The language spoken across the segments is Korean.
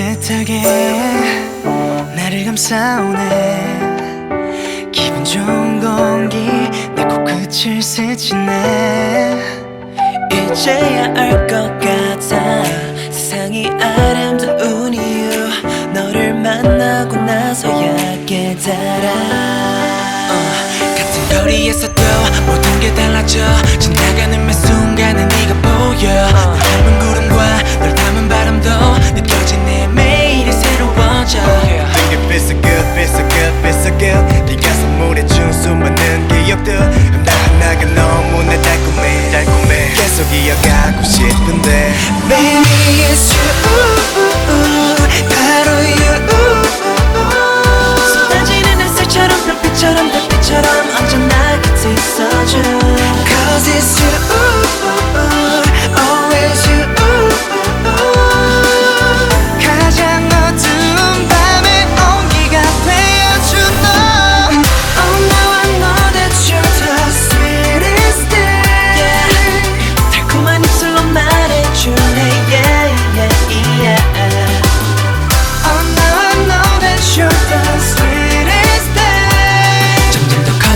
따뜻하게 나를 감싸오네. 기분 좋은 공기 내 코끝을 스치네. 이제야 알 것 같아. 세상이 아름다운 이유 너를 만나고 나서야 깨달아. 어, 같은 거리에서도 모든 게 달라져. 지나가는 again.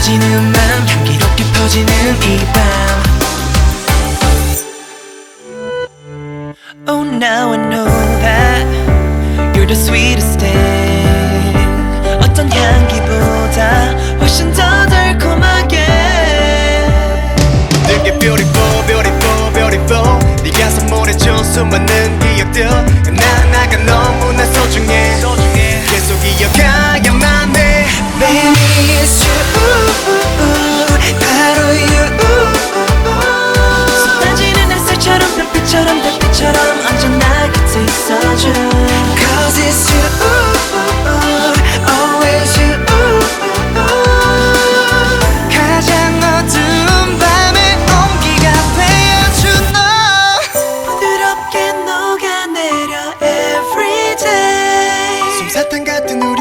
커지는 맘 향기롭게 퍼지는 이밤 Oh now I know that You're the sweetest thing 어떤 향기보다 훨씬 더 달콤하게 Think it beautiful, beautiful, beautiful 네가 선물해준 수많은 기억들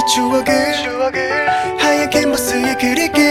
우리 추억을 하얀 캔버스에 그릴게